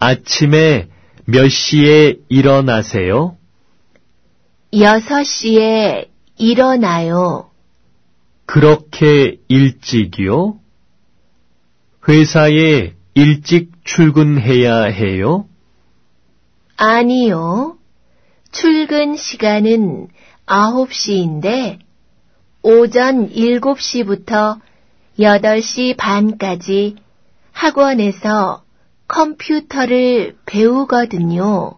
아침에 몇 시에 일어나세요? 6시에 일어나요. 그렇게 일찍이요? 회사에 일찍 출근해야 해요? 아니요. 출근 시간은 9시인데 오전 7시부터 8시 반까지 학원에서 컴퓨터를 배우거든요.